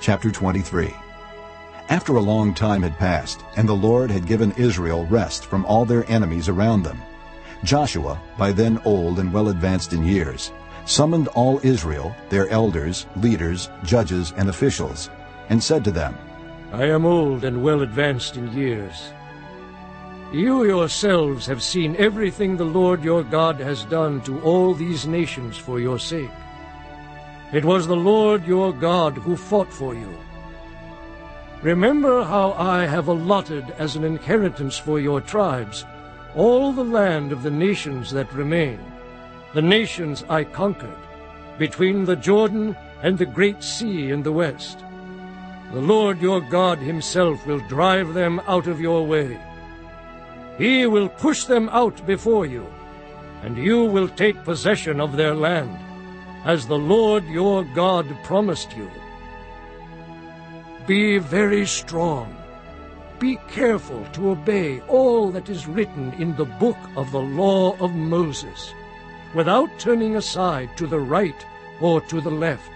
Chapter 23 After a long time had passed, and the Lord had given Israel rest from all their enemies around them, Joshua, by then old and well advanced in years, summoned all Israel, their elders, leaders, judges, and officials, and said to them, I am old and well advanced in years. You yourselves have seen everything the Lord your God has done to all these nations for your sake. It was the Lord your God who fought for you. Remember how I have allotted as an inheritance for your tribes all the land of the nations that remain, the nations I conquered, between the Jordan and the great sea in the west. The Lord your God himself will drive them out of your way. He will push them out before you, and you will take possession of their land, as the Lord your God promised you. Be very strong. Be careful to obey all that is written in the book of the law of Moses, without turning aside to the right or to the left.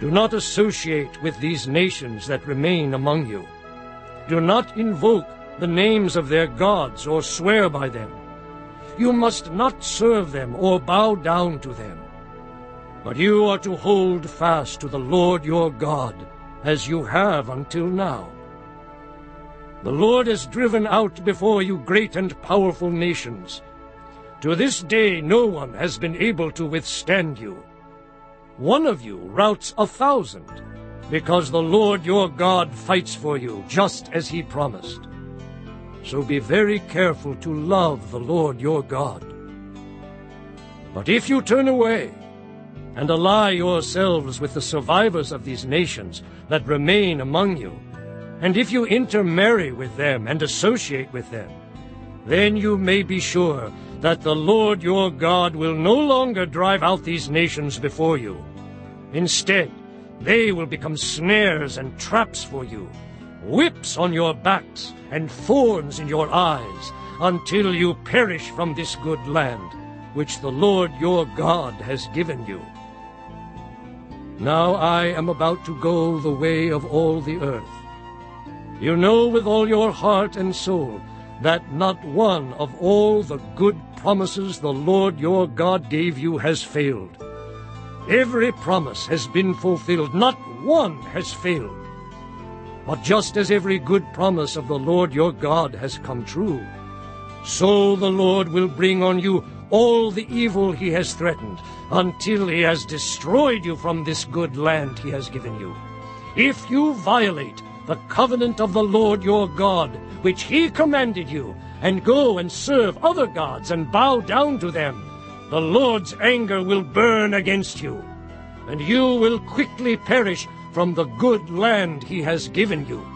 Do not associate with these nations that remain among you. Do not invoke the names of their gods or swear by them. You must not serve them or bow down to them. But you are to hold fast to the Lord your God, as you have until now. The Lord has driven out before you great and powerful nations. To this day no one has been able to withstand you. One of you routs a thousand, because the Lord your God fights for you, just as he promised. So be very careful to love the Lord your God. But if you turn away and ally yourselves with the survivors of these nations that remain among you, and if you intermarry with them and associate with them, then you may be sure that the Lord your God will no longer drive out these nations before you. Instead, they will become snares and traps for you, whips on your backs, and thorns in your eyes, until you perish from this good land, which the Lord your God has given you. Now I am about to go the way of all the earth. You know with all your heart and soul that not one of all the good promises the Lord your God gave you has failed. Every promise has been fulfilled, not one has failed. But just as every good promise of the Lord your God has come true, so the Lord will bring on you all the evil he has threatened, until he has destroyed you from this good land he has given you. If you violate the covenant of the Lord your God, which he commanded you, and go and serve other gods and bow down to them, the Lord's anger will burn against you, and you will quickly perish from the good land he has given you.